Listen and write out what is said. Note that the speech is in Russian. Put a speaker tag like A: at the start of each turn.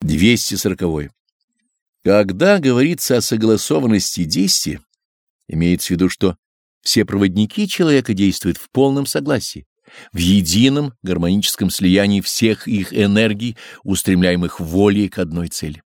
A: 240. Когда говорится о согласованности действия, имеется в виду, что все проводники человека действуют в полном согласии, в едином гармоническом слиянии всех их энергий, устремляемых волей к одной цели.